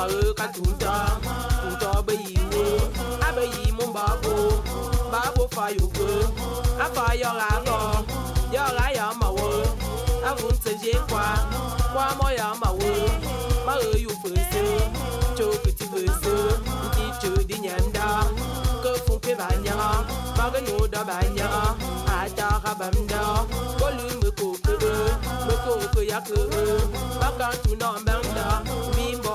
mawe katunta tunta beyiwe abeyi mu babo babo fayogbe afa yɔra lɔ yɔra yamawo avunseje kwa kwamɔ yamawo mawe yu fese tso peti fese nti tso di nyanda ke funpe ba nyaga mage no dɔ ba nyaga ataga bamda kolu meko kebe meko ke yakebe makantu nɔ bamda mimbo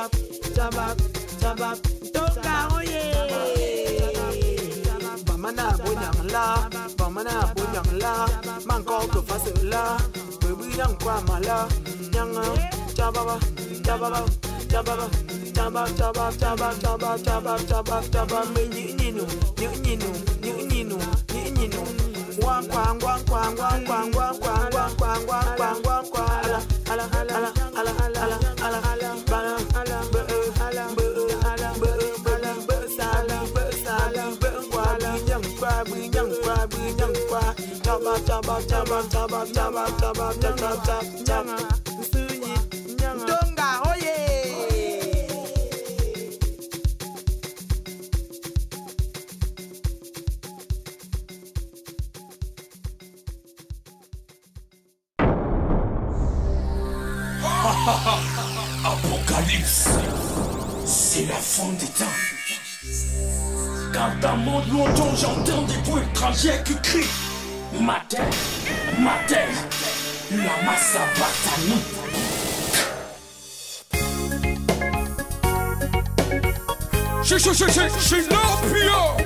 tabap, tabap, tabap, toka oye. Bamana bonyang la, bamana bonyang la, manko to fase la, baby yang kwa mala, yang tababa, tababa, tababa, tababa, tababa, tababa, tababa, tababa, tababa, tababa, me nyinu, nyinu, nyinu, nyinu, wang wang wang wang wang wang wang wang wang wang wang wang wang wang ala ala ala ala ala ala ala Apocalypse, c'est la fin des temps. Quand un monde longtemps j'entends des bruits étrangers qui crient Matin, matin, la. Je suis, je suis, je suis l'opium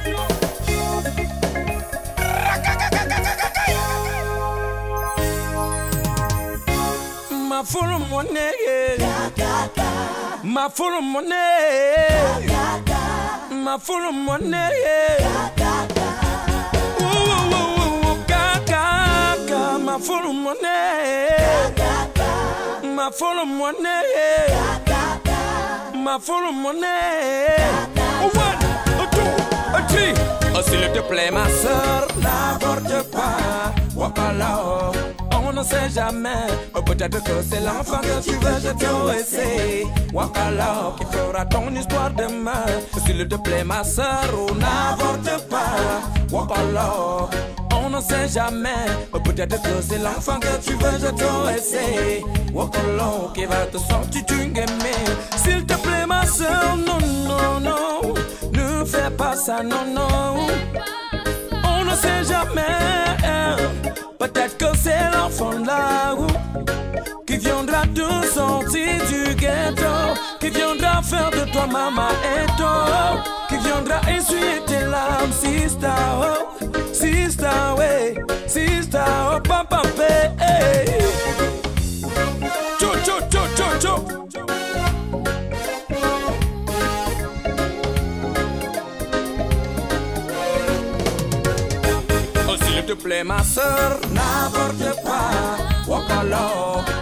Ma full money, ma full money, ma full money. Ma full money, ma full money. One, a two, a three. Oh, s'il te plaît, ma soeur, n'aborde pas. Wakala, on ne sait jamais. Oh, Peut-être que c'est l'enfant que tu veux, je te essayer. Wakala, qui fera ton histoire demain. S'il te plaît, ma soeur, n'aborde pas. Wakala, on ne sait jamais. Peut-être que c'est l'enfant que tu veux, je te. Wakala, qui va te sortir game. S'il te plaît, ma soeur, non, non, non. Ne fais pas ça, non, non. On ne sait jamais. Peut-être que c'est l'enfant là qui viendra te sortir du ghetto, qui viendra faire de toi maman et toi, qui viendra essuyer tes larmes, sister, oh, sister, ouais, sister, oh, papa, hey. Cho, cho, cho, cho, cho. Oh, s'il te plaît, ma soeur, n'aborde pas. Walk along.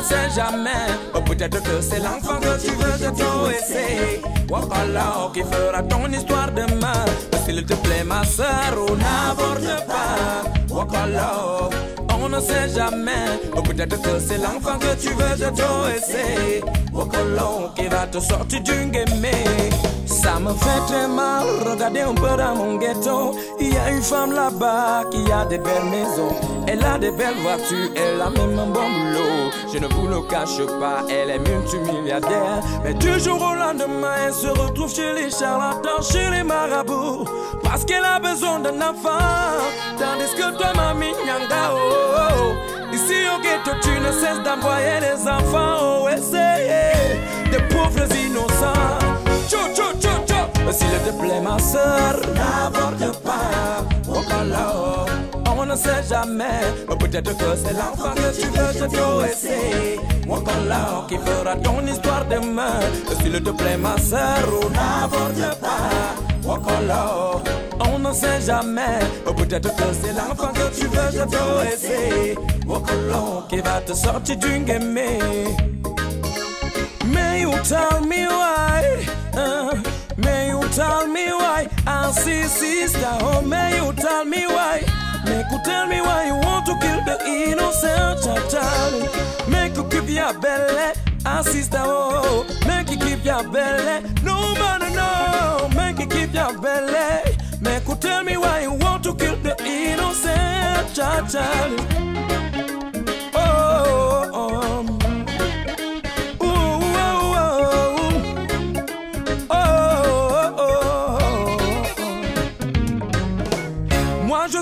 On ne sait jamais. Oh, peut-être que c'est l'enfant que tu veux, je te essayer. Walk along, qui fera ton histoire demain. Oh, s'il te plaît, ma soeur, oh, n'aborde pas. Walk along. On ne sait jamais. Oh, peut-être que c'est l'enfant que tu veux, je te essayer. Walk along, qui va te sortir du game. Ça me fait très mal, regardez un peu dans mon ghetto. Il y a une femme là-bas qui a des belles maisons. Elle a des belles voitures, elle a même un bon boulot. Je ne vous le cache pas, elle est multimilliardaire. Mais du jour au lendemain, elle se retrouve chez les charlatans, chez les marabouts. Parce qu'elle a besoin d'un enfant. Tandis que toi, mamie, nyanga, oh, oh, oh. Ici au ghetto, tu ne cesses d'envoyer les enfants au essayer. Des pauvres innocents. Tchou, tchou, tchou. S'il te plaît, ma soeur, n'aborde pas. Oh, on ne sait jamais. Mais peut-être que c'est l'enfant que tu veux, je dois essayer. Qui fera ton histoire demain. S'il te plaît, ma soeur, n'aborde pas. Oh, on ne sait jamais. Mais peut-être que c'est l'enfant que tu veux, je dois essayer. Oh, là, qui va te sortir d'une gamée. May you tell me why? You tell me why? I see sister. Oh, may you tell me why? Make you tell me why you want to kill the innocent child. Make you keep your belly. Ah, sister, oh, make you keep your belly. No man, no, make you keep your belly. Make you tell me why you want to kill the innocent child. Oh, oh, oh.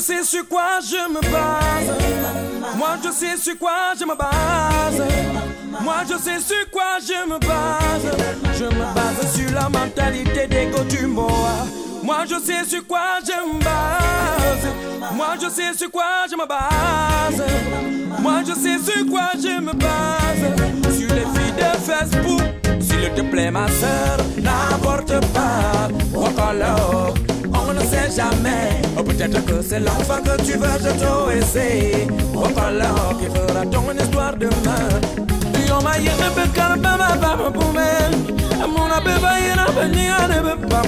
Sais sur quoi je me base. Moi je sais sur quoi je me base. Moi je sais sur quoi je me base. Je me base sur la mentalité des Gotumoa. Moi je sais sur quoi je me base. Moi je sais sur quoi je me base. Moi je sais sur quoi je me base. Sur les filles de Facebook. S'il te plaît ma soeur, n'importe pas. Walk jamais. Oh, peut-être que c'est l'enfant que tu veux, je dois essayer. Walk alors qui fera ton histoire demain. Ma ma bume Amuna yena be pa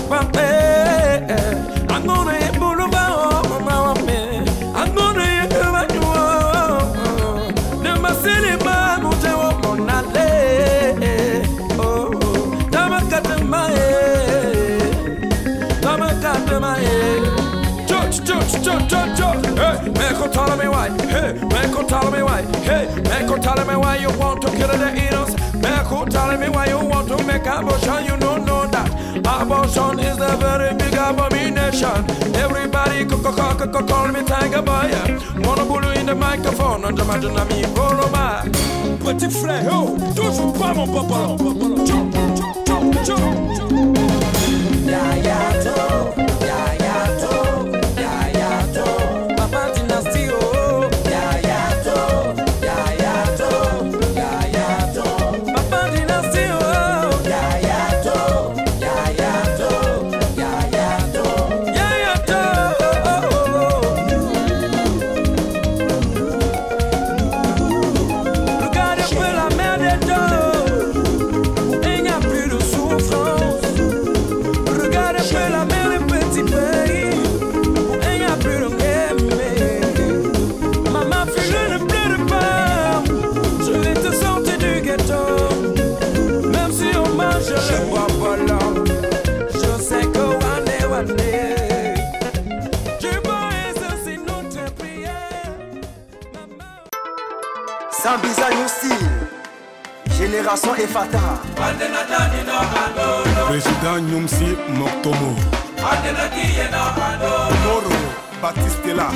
church. Hey, make her tell me why. Hey, make her tell me why. Hey, make her tell me why you want to kill the innocent. Make her tell me why you want to make abortion. You don't know that abortion is a very big abomination. Everybody call me tiger boy. Wanna bully in the microphone. And imagine me follow back. Petit frère, oh, touche pas mon papa. Chou, chou, chou, chou. Ya ya to, Efata, Président Nyumsi Moktomo. Moro Batistela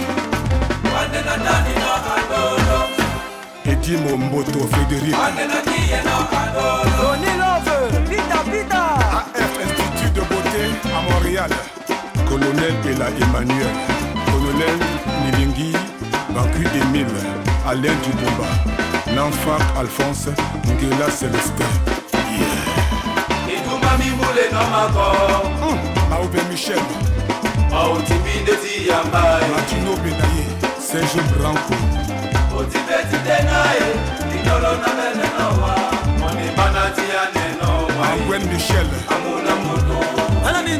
Edimo Mboto Frédéric. Ronnie Love, Vita Vita, AF Institut de beauté à Montréal. Colonel Ela Emmanuel. Colonel Nilingi Baku Emile. Alain Dubomba L'enfant Alphonse Ngela Célestin. Itumami mule nomako hum, Aoube Michel. Autibideti yambaye Latino Benaye Serge Branco. Otibetite naye ikolo na mene nowa monibanati ya nenowa Angwen Michel. Amuna mutu Ala ni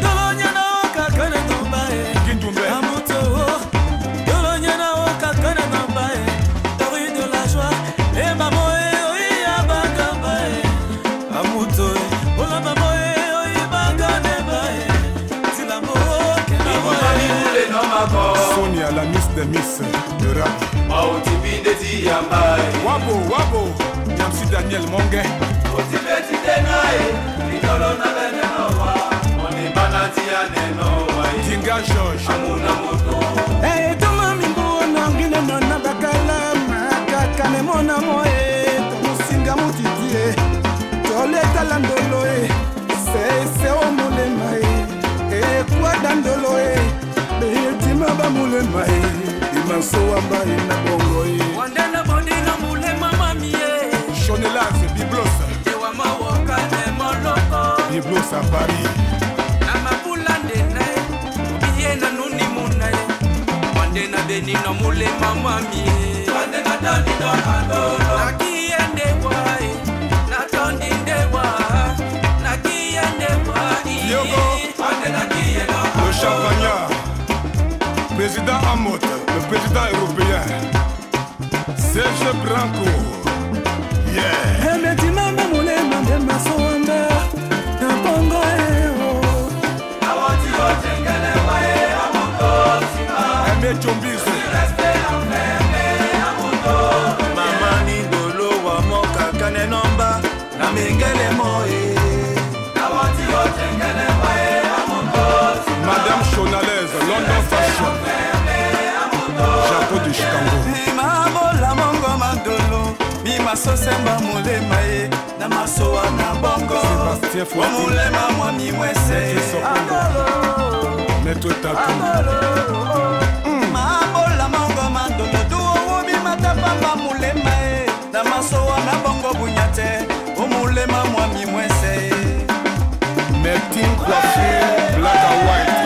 miss de rap. Wabo, wabo, Nyamsi Daniel Monge. na Dinga George. amuna moto. Etoma mingo nangine nona bakalama kakane mona moe tomosinga motiti e toletala ndolo e sese o molema e ekwada ndolo e na mulema eh. e emansoamba ye na bongo e wandela bondina mulema mami e shonelase biblosa tewa mawoka ne moloko biblosa paris na mabula ndena e biye na nuni muna e Na benina mulema mami e wandena eh. tandidonadolo nakiyendewa e natondindewa nakiyendewa yogo. Wandena kiyedo le champagne. Président Amot, le président européen. Serge Branco. Yeah. Mimasosemba molema ye na masowa na bongo. Sébastien Fouati. omolema mwami mwese Maître Tatou. mabola mongo mandolo duowo bimatapamba molema ye na masowa na bongo bunya te omolema mwami mwese Mertine Coiffure, Black and White.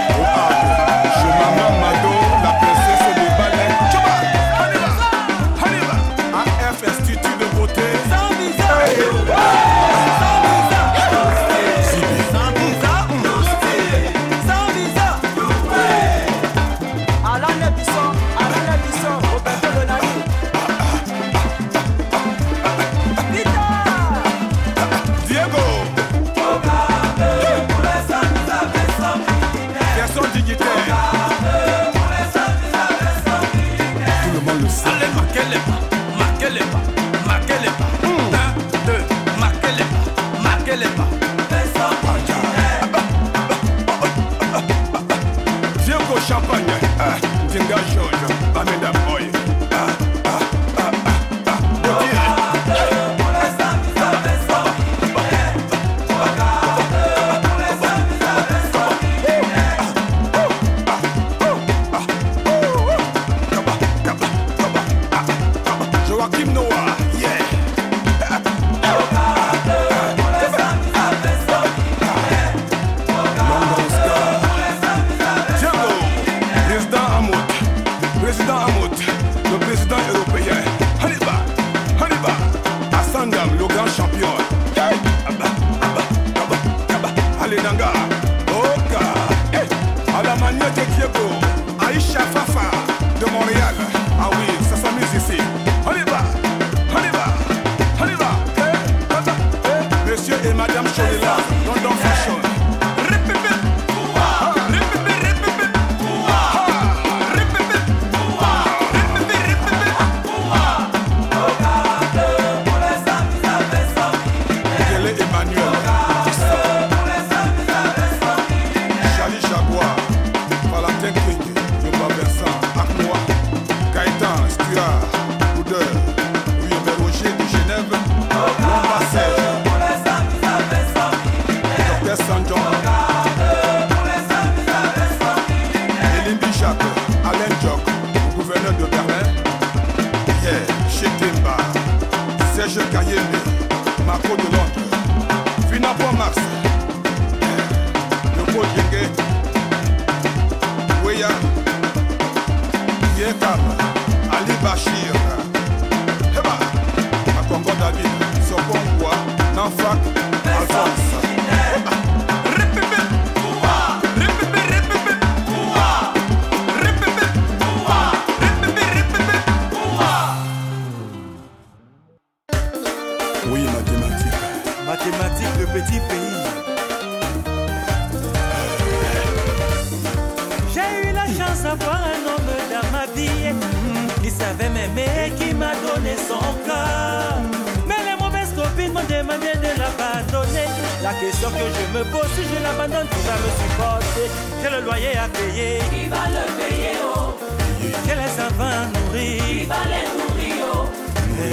La question que je me pose, si je l'abandonne, qui va me supporter? J'ai le loyer à payer. Qui va le payer, oh? J'ai les enfants à nourrir. Qui va les nourrir, oh?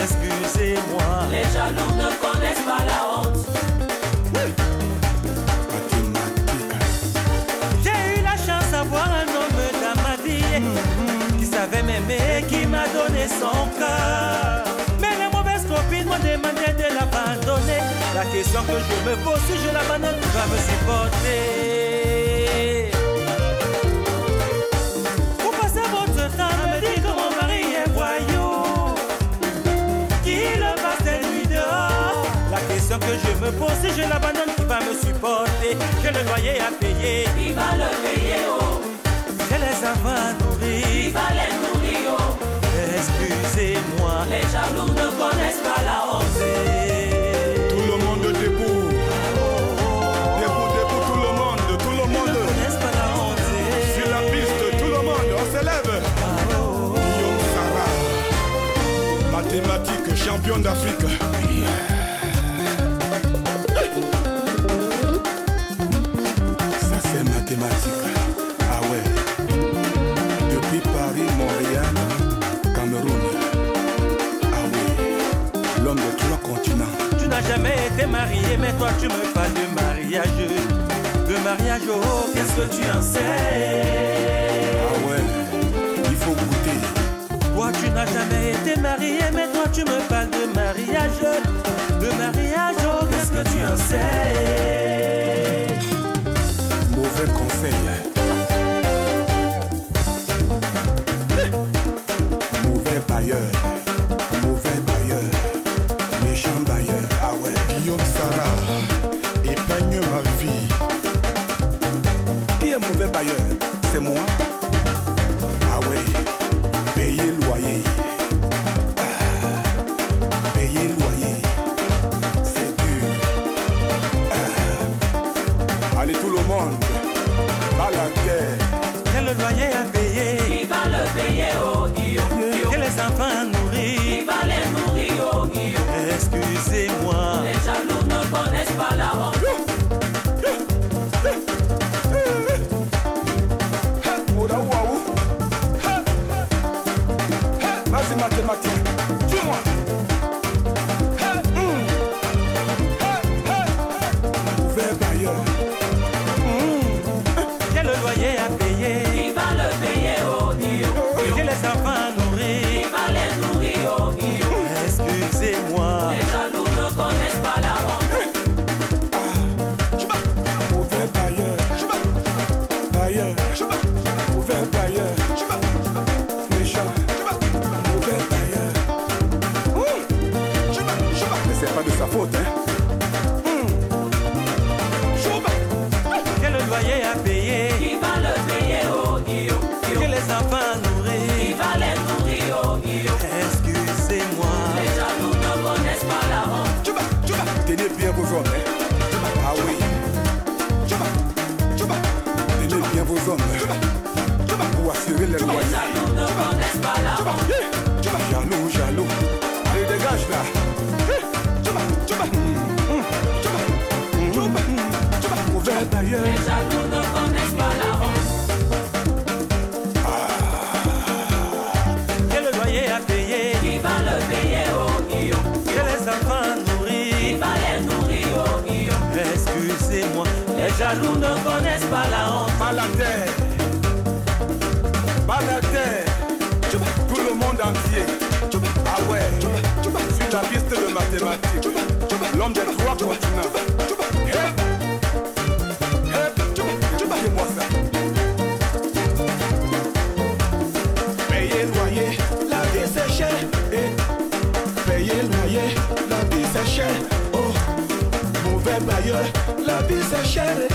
Excusez-moi. Les jaloux ne connaissent pas la honte. J'ai eu la chance d'avoir un homme dans ma vie qui savait m'aimer, qui m'a donné son cœur. La question que je me pose, si je l'abandonne, qui va me supporter Vous passez votre temps à me dire que mon mari est voyou, qu'il passe des nuits dehors. La question que je me pose, si je l'abandonne, qui va me supporter J'ai le loyer à payer. Qui va le payer, oh J'ai les enfants à nourrir. Qui va les nourrir, oh Excusez-moi. Les jaloux ne connaissent pas la honte. Champion d'Afrique. Ça c'est mathématique. Ah ouais. Depuis Paris, Montréal, Cameroun. Ah oui. L'homme de trois continents. Tu n'as jamais été marié, mais toi tu me parles de mariage. De mariage, oh, qu'est-ce que tu en sais? Ah ouais, il faut goûter. Toi tu n'as jamais été marié, mais toi tu me parles jaloux ne connaissent pas la honte. Pas la terre. Pas la terre. Tout le monde entier. Ah ouais. Sur la piste de mathématiques. L'homme des trois continents. Hep. Hep. Loyer, la vie c'est cher. Eh. Payer loyer, la vie c'est cher. Oh. Mauvais bailleur, la vie c'est.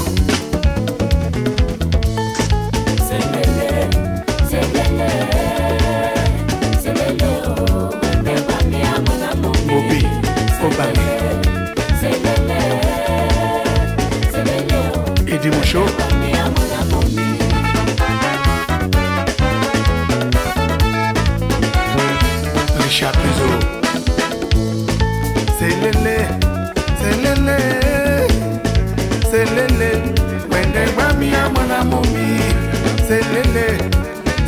Dimoucho. Richard Puzo. C'est lélé, c'est lélé, c'est lélé. Wende mami a mon amomi. C'est lélé,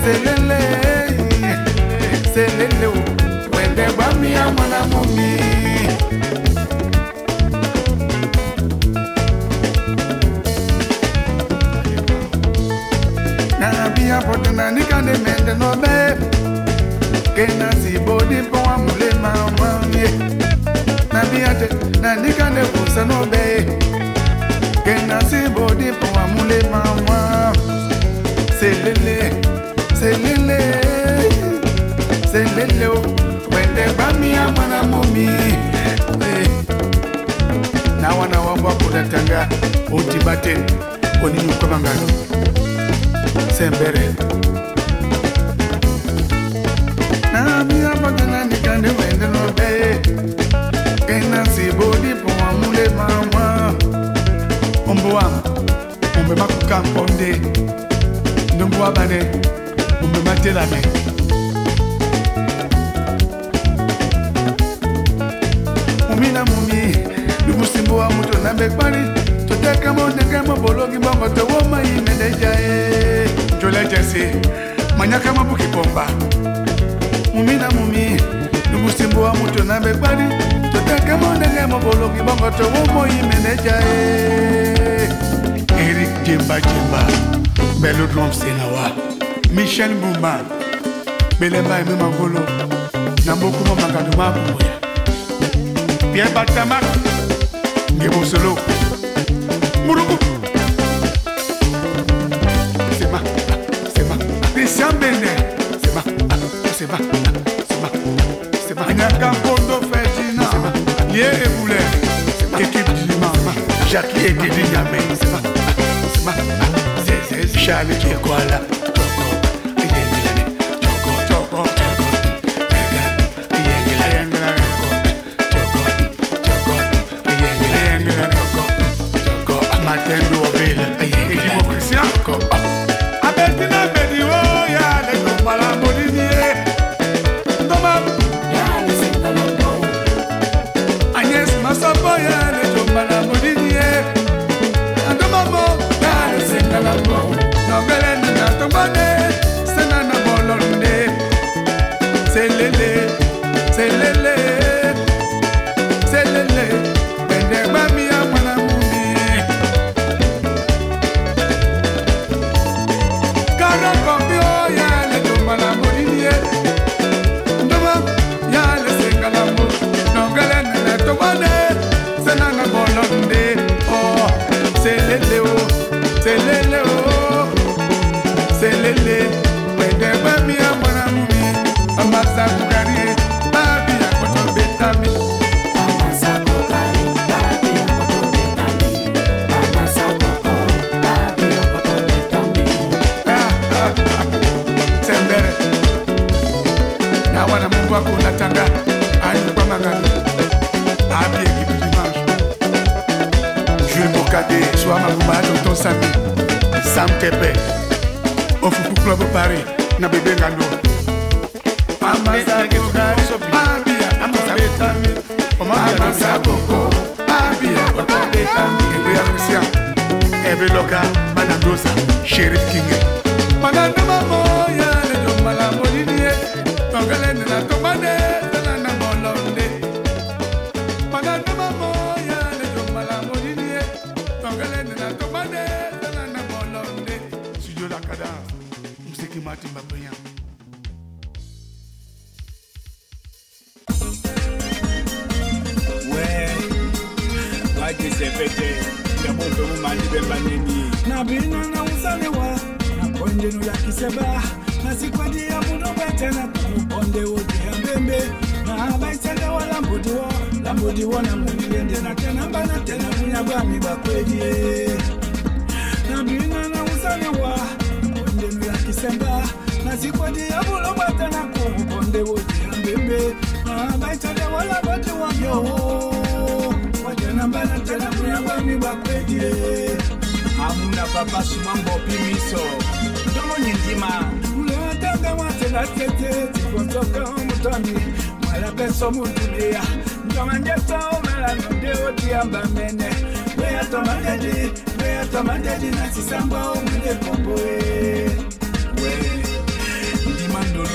c'est lélé, c'est lélé. Wende mami a mon amomi. nobe kena sibodi mpo wa molema omamie nabia te nandika nde kusa nobe? Kena sibodi mpo wa molema mwa selele selele selele wende bamia mwana momi eh. na wana wangu wakudatanga otibate oninyukobangano sembere. omemakoka mponde ndombo abane omematelame momi na momi lubusimbo wa moto na mbekpani toteka mondenge mobologi mbongo towomai mendeja e jolejesi manyaka mabuki pomba mumi na mumi. Lubusimbu wa mutu na begbani totake mo ndenge moboloki bongo towomoi meneja e. Erik jembajemba belo dromsenawa michel mbuma belemba eme mangolo na mboku mo makando mabuya pierre batamak ngebosolo muruku. Sema sema desambene c'est ma, c'est ma, c'est ma, Nyaka Kondo Ferdinand, c'est ma, Lié et Boulet, équipe du dimanche, Jacques et Didi Yamé, c'est ma, c'est ma, kujiona mwingine na tena bana tena munyagwami bakwelie eh. nabina na uzaliwa ndembe ya kisemba. Nazikwadi ya bulobata na kubonde wote ya mbembe. Abaitade wala bote wabyo watena bana tena munyagwami bakwelie eh. amuna papa sumambo pimiso. Domo nyinzima ulatanga watela tete tiko toka mutami. Tikwatoka omutami mwalapeso mutulia tomandesaomalano ndeotiyambamene mweya tomandeji mweya tomandeji nasisambwa omunekomboe ndimandolo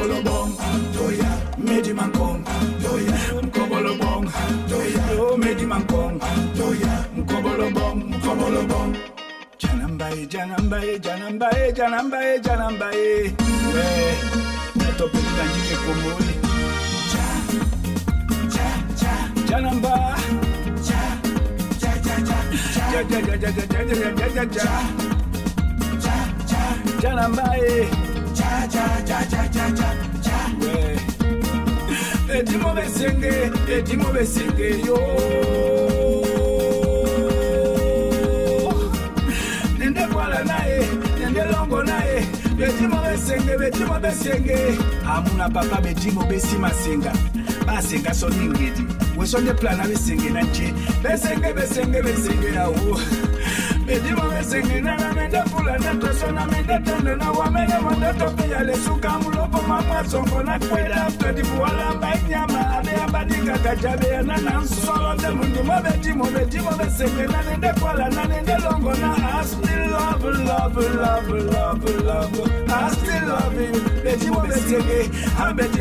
Mkolobong, Doya, Medimankong, Doya, Mkobolobong, Doya, oh, Medimankong, Doya, Mkobolobong, Mkobolobong. Janambaye, Janambaye, Janambaye, Janambaye, Janambaye. We, natopenda njike kumuli. Cha, cha, cha. Janamba. Cha, cha, cha, cha. Cha, cha, cha, cha, cha, cha, cha, cha, cha. Janambaye cha cha cha cha cha cha cha etimo besenge etimo besenge yo nende kwala nae, nende longo naye betimo besenge betimo besenge amuna papa betimo besimasenga basenga soningedi wesonde plana besenge na nanje besenge besenge besenge yawo Beliwa I still love love love love love I still love you beti mobe senge abe ti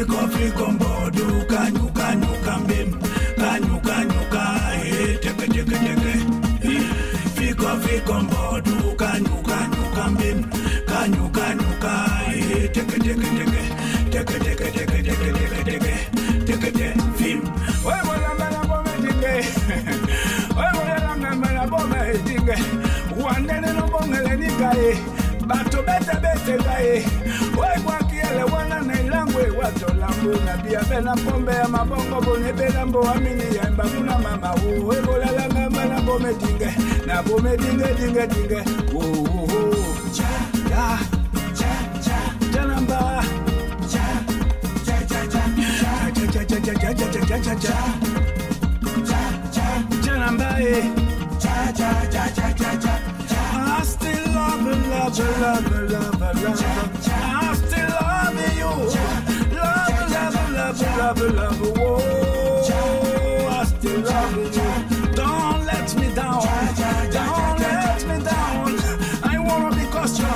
fiko fiko mbodu kanyuka nyuka mbim kanyuka nyuka e teke teke teke. Fiko fiko mbodu kanyuka nyuka mbim kanyuka nyuka e teke teke teke. Teke teke teke teke teke teke. Teke teke film. Wewe bola mbala bome tike wewe bola mbala bome tike wandene no bongele nikae bato bete bete kae. Wewe na bia bena pombe ya mabongo bone bena mbo amini ya mba kuna mama uwe bola la mama na bome dinge na bome dinge dinge dinge oh oh oh cha ya cha cha cha namba cha cha cha cha cha cha cha cha cha cha cha cha cha cha cha cha namba cha cha cha cha cha cha I still love, love, love, love, love, love. Love you, love you, you. I still love you. Don't let me down. Don't let me down. I wanna be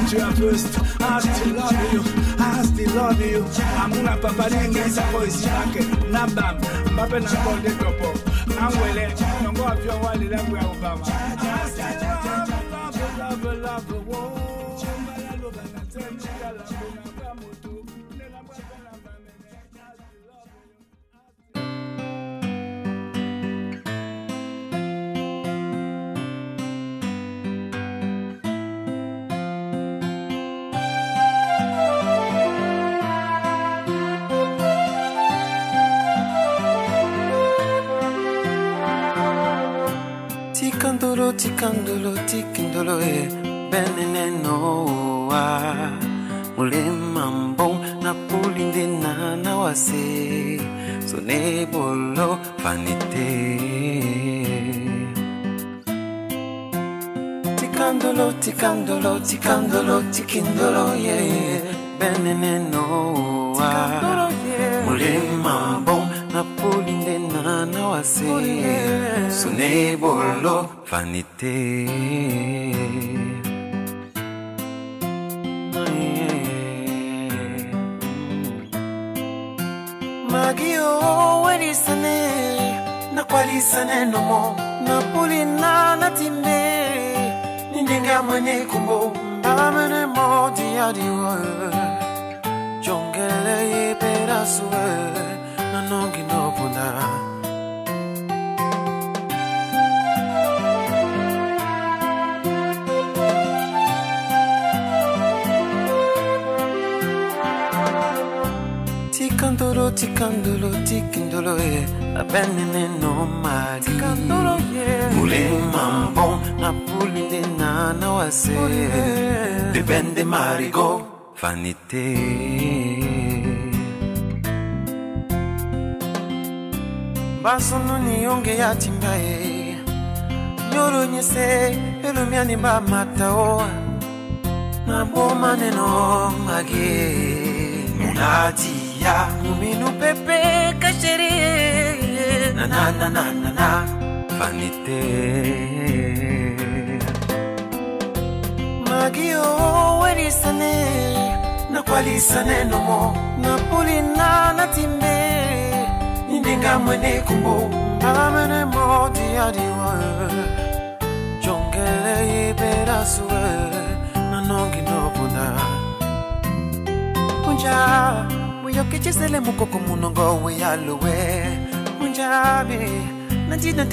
to your first. I still love you. I still love you. Amuna papa lingisa voice yake. Nabam, mbape na konde topo. Angwele, nongo afyo wali langu ya Obama. I still love you love, love. tikandolo tikindolo eh. e benenenoa molema mbong na polinde na na wase sonebolo fanite tikandolo tikandolo tikandolo tikindolo ye benenenoa molema mbong na polinde na na wase. Oh, sonebolo vanité. magio welisane nakwalisane nomo napulina natimbe nindenge ya mwene kumbo amene modi adiwe jongele yepera suwe no nopunda Tikandolo, tikandolo, tikindolo, eh. Abenene no magi. Tikandolo, yeah. Mule mambo, na pulinde na na wase. Depende marigo, vanité. Basono ni yonge ya timbaye. Nyoro nyese, elumiani ba matao. Na boma neno magi kaya pepe kashere na na na na na na Vanite Magio weni sani na werisane Nakwalisane no mo na natimbe. Nindenga mwene kumbo Amene modi adiwa. Jongele ibera suwe. Nanongi nobuna. Unja Unja yokecezele mukoko munongo weyaluwe munjabe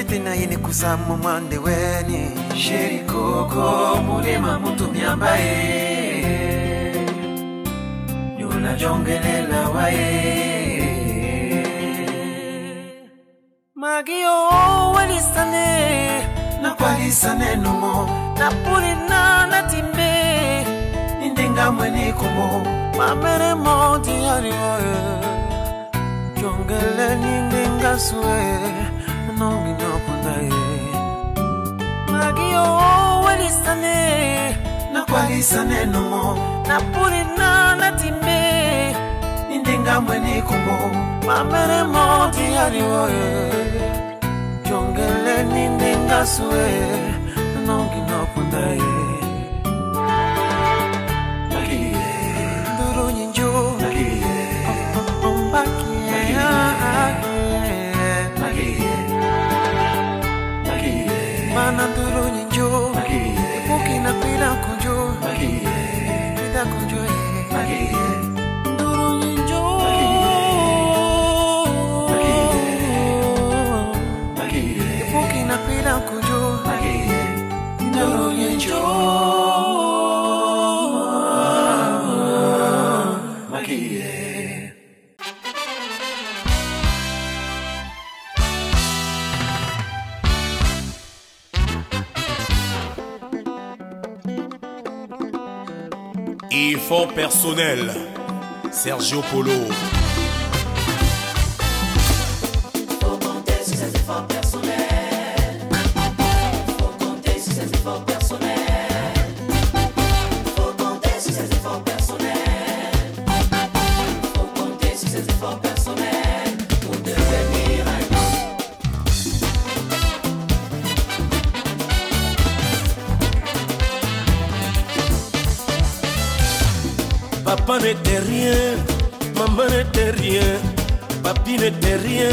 tena yene kuzamu mwande weni sheri koko mulima mutu myambaye eh. nyulajongelela waye eh. magio oh, welisane nakwalisane numo napulina namweni kumo. Mamere modi yani oye jongele ninginga sue. Nongi nokunda ye. Magio walisane nakwalisane nomo napurina natimbe nindinga mweni kumo. Mamere modi yani oye jongele ninginga sue. Nongi nokunda ye. naturunin yo na na Personnel, Sergio Polo. Papa n'était rien, maman n'était rien, papi n'était rien,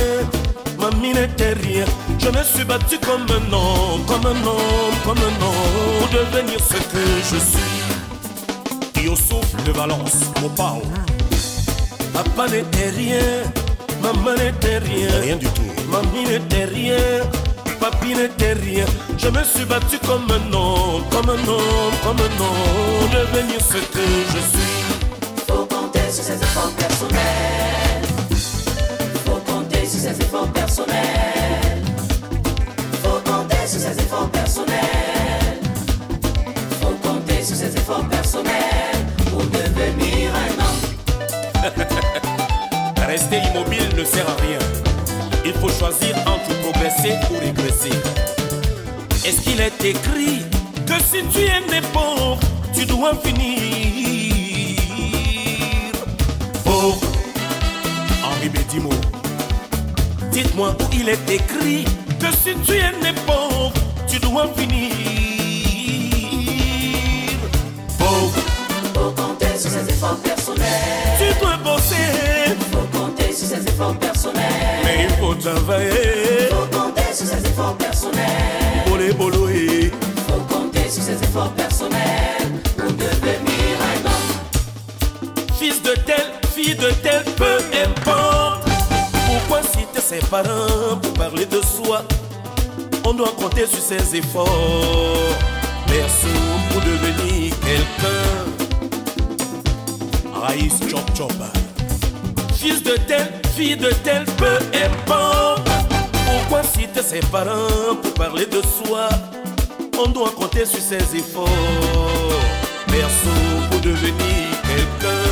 mamie n'était rien. Je me suis battu comme un homme, comme un homme, comme un homme, pour devenir ce que je suis. Youssouf de Valence, Mopao. Papa n'était rien, maman n'était rien, Rien du tout. mamie n'était rien, papi n'était rien. Je me suis battu comme un homme, comme un homme, comme un homme, pour devenir ce que je suis. Compter sur ses efforts personnels. Faut compter sur ses efforts personnels. Faut compter sur ses efforts personnels. Faut compter sur ses efforts personnels pour devenir un homme. Rester immobile ne sert à rien. Il faut choisir entre progresser ou régresser. Est-ce qu'il est écrit que si tu es né pauvre, tu dois finir? Henri Bédimo. Dites-moi où il est écrit que si tu es né pauvre, tu dois finir pauvre. Faut compter sur ses efforts personnels. Tu dois bosser, Faut compter sur ses efforts personnels. mais il faut travailler. Faut compter efforts personnels. Bolé bolo et Faut compter sur ses efforts personnels pour devenir un homme. Fils de tel, fille de tel, peu ses parents pour parler de soi On doit compter sur ses efforts. Perso pour devenir quelqu'un. Raïs chop chop. Fils de tel, fille de tel, peu importe. Pourquoi citer ses parents pour parler de soi? On doit compter sur ses efforts. Perso pour devenir quelqu'un.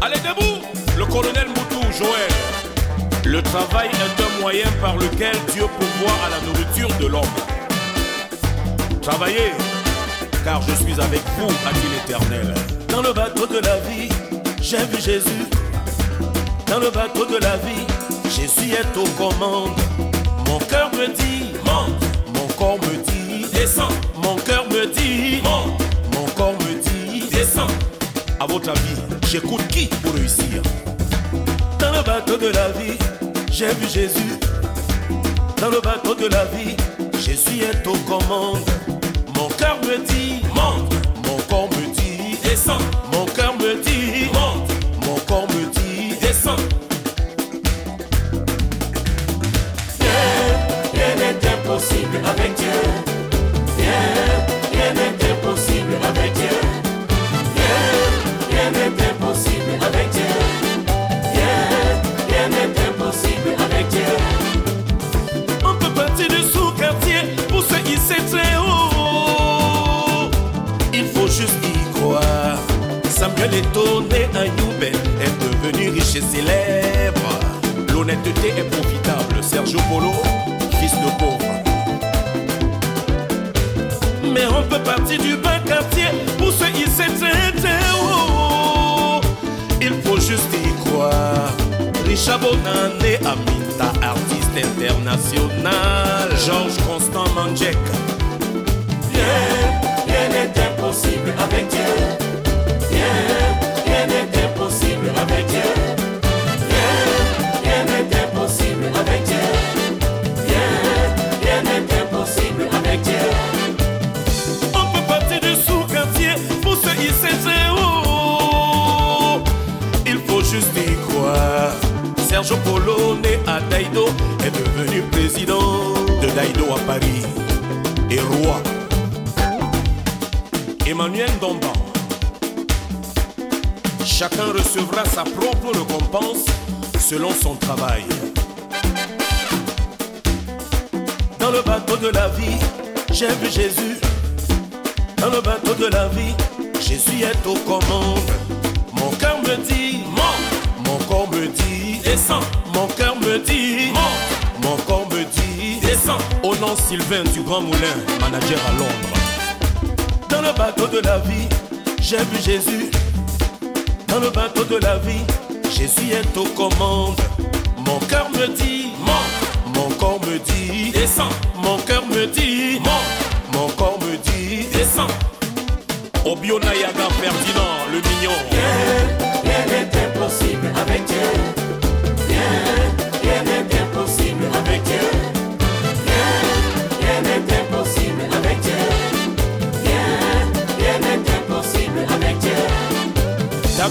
Allez debout Le colonel Moutou Joël. Le travail est un moyen par lequel Dieu pourvoit à la nourriture de l'homme. Travaillez, car je suis avec vous, a-t-il l'éternel. Dans le bateau de la vie, j'ai vu Jésus. Dans le bateau de la vie, Jésus est aux commandes. Mon cœur me dit, monte. Mon corps me dit, descends. Mon cœur me dit, monte. Mon corps me dit, descends. À votre avis, j'écoute qui pour réussir? Le bateau de la vie, j'ai vu Jésus. Dans le bateau de la vie, Jésus est aux commandes. Mon cœur me dit, monte. Samuel étonné à Youbel est devenu riche et célèbre. L'honnêteté est profitable. Sergio Polo, fils de pauvre. Mais on peut partir du bas quartier pour se hisser très haut. Il faut juste y croire. Richard Bonané, Aminta, artiste international. Georges Constant Mandjek. Rien, rien n'est impossible avec Dieu. Sergio Polo, né à Daido, est devenu président de Daido à Paris et roi. Emmanuel Domba. Chacun recevra sa propre récompense selon son travail. Dans le bateau de la vie, j'ai vu Jésus. Dans le bateau de la vie, Jésus est aux commandes. Mon cœur me dit, monte. Mon corps me dit, descends. Mon cœur me dit, monte. Mon corps me dit, descends. Au nom Sylvain du Grand Moulin, manager à Londres. Dans le bateau de la vie, j'ai vu Jésus. Dans le bateau de la vie, Jésus est aux commandes. Mon cœur me dit, monte. Mon corps me dit, descends. Mon cœur me dit, monte. Mon corps me dit, descends. Obio Nayaga Ferdinand, le mignon. Rien n'est impossible avec Dieu. Rien,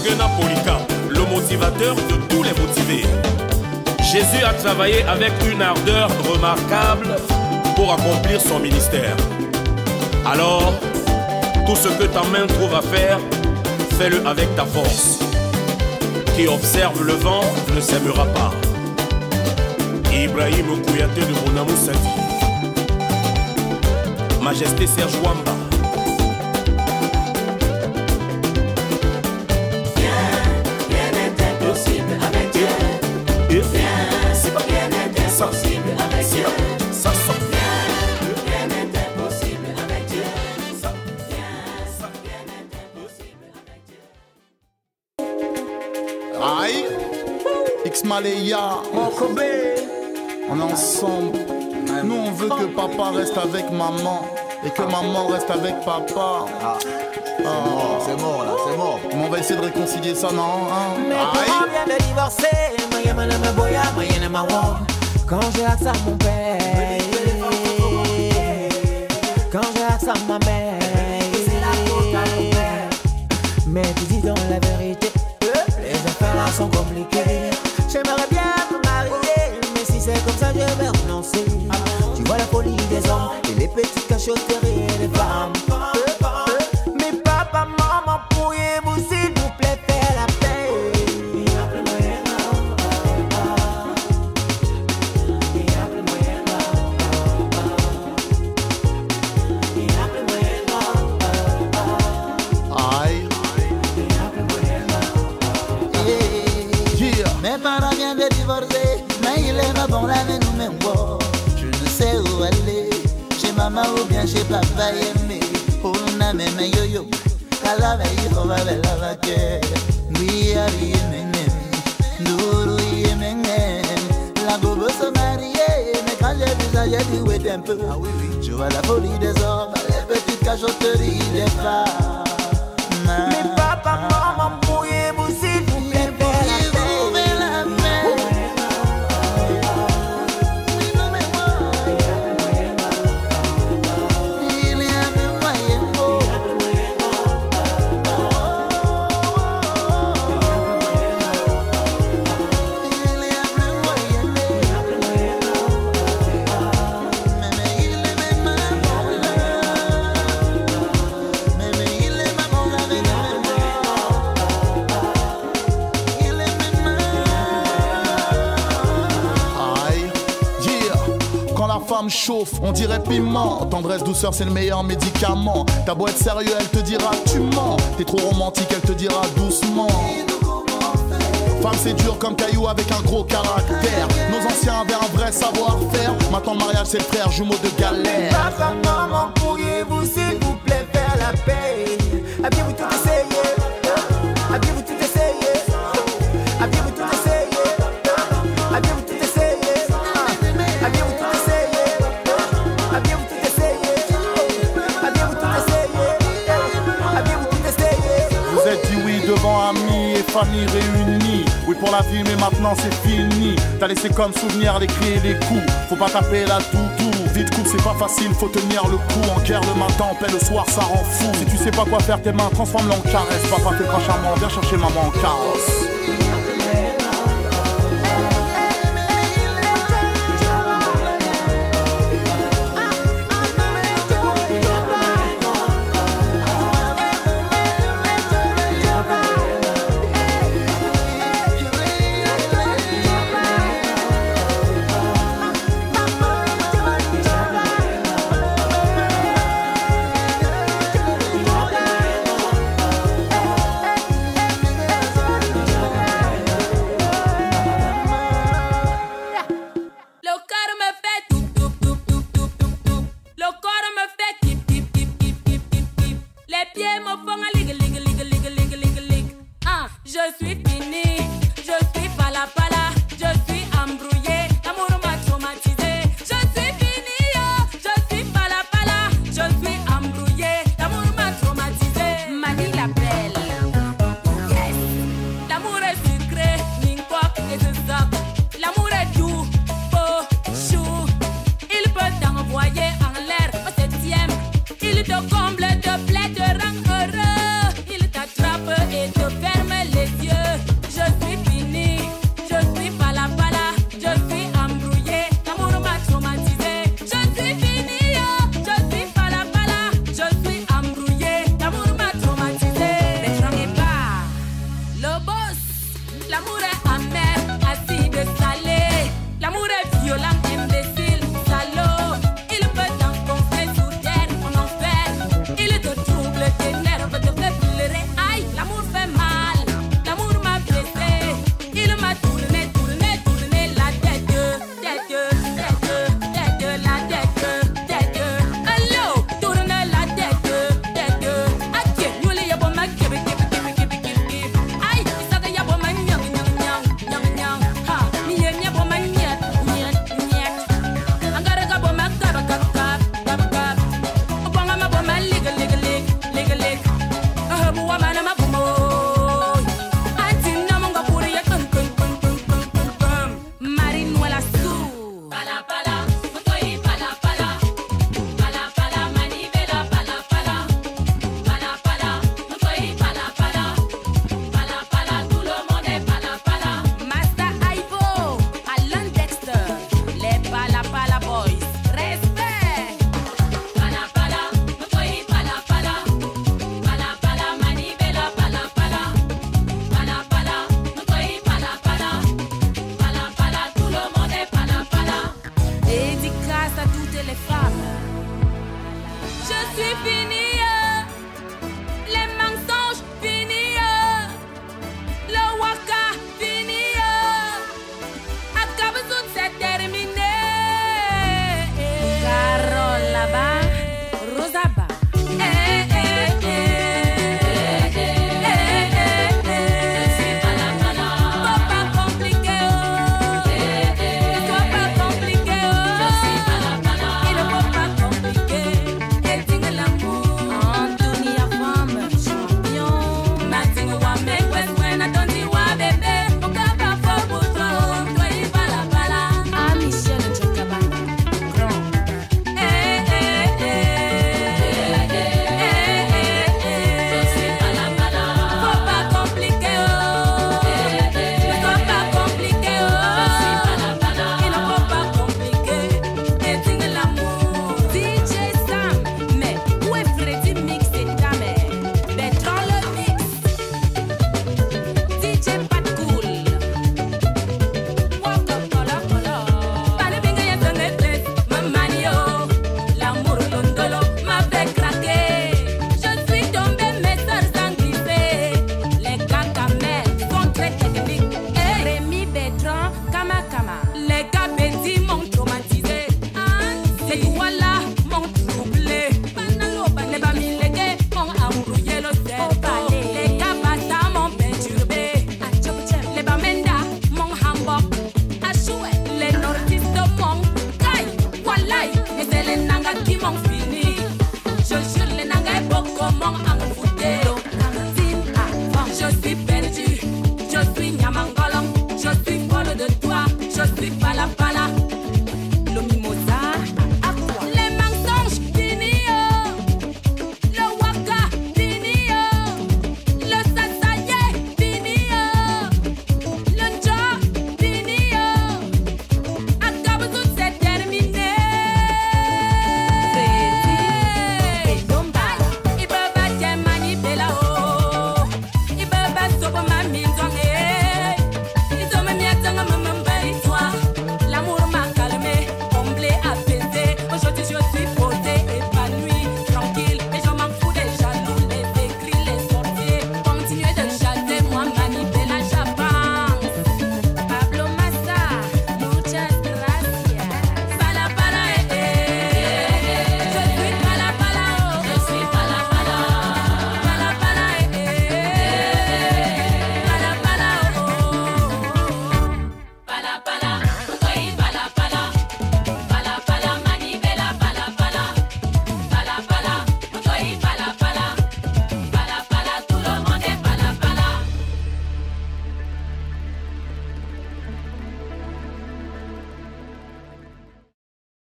Le motivateur de tous les motivés. Jésus a travaillé avec une ardeur remarquable pour accomplir son ministère. Alors, tout ce que ta main trouve à faire, fais-le avec ta force. Qui observe le vent ne s'aimera pas. Ibrahim Kouyaté de Monamou Sadi. Majesté Serge Wamba. On est ensemble. Nous on veut que papa reste avec maman et que ah, maman reste avec papa. Ah, c'est ah. mort, mort là, c'est mort. Mais on va essayer de réconcilier ça, non hein? Mes parents viennent de divorcer, quand j'ai accès à mon père, quand j'ai accès à ma mère, mais tu dis donc la vérité, les affaires là sont compliquées. J'aimerais bien me marier, mais si c'est comme ça, je vais renoncer. Tu vois la folie des hommes et les petites cachoteries. c'est le meilleur médicament. Ta boîte être sérieux, elle te dira tu mens. T'es trop romantique, elle te dira doucement. Femme c'est dur comme caillou avec un gros caractère Nos anciens avaient un vrai savoir-faire Maintenant mariage c'est frère jumeau de galère Papa, maman, pourriez-vous s'il vous plaît faire la paix? famille réunie. Oui, pour la vie, mais maintenant c'est fini. T'as laissé comme souvenir les cris et les coups. Faut pas taper la toutou. Vite coupe, c'est pas facile, faut tenir le coup. En guerre le matin, en paix le soir, ça rend fou. Si tu sais pas quoi faire, tes mains transforme-les en caresse. Papa, t'es pas charmant, viens chercher maman en carrosse.